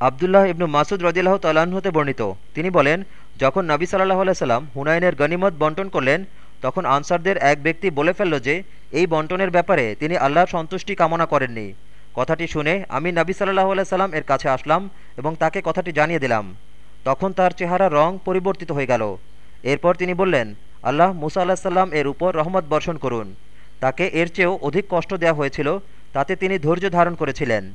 আবদুল্লাহ ইবনু মাসুদ রদিল্লাহ তাল্লাহ্ন হতে বর্ণিত। তিনি বলেন, যখন নবী সাল্লাহ আলাইসাল্লাম হুনাইনের গনিমত বন্টন করলেন, তখন আনসারদের এক ব্যক্তি বলে ফেলল যে, এই বন্টনের ব্যাপারে তিনি আল্লাহর সন্তুষ্টি কামনা করেননি। কথাটি শুনে আমি নবী সাল্লাহ আলাইসাল্লাম এর কাছে আসলাম এবং তাকে কথাটি জানিয়ে দিলাম। তখন তার চেহারা রং পরিবর্তিত হয়ে গেল। এরপর তিনি বললেন, আল্লাহ মুসা আল্লাহ সাল্লাম এর উপর রহমত বর্ষণ করুন। তাকে এর চেয়েও অধিক কষ্ট দেওয়া হয়েছিল, তাতে তিনি ধৈর্য ধারণ করেছিলেন।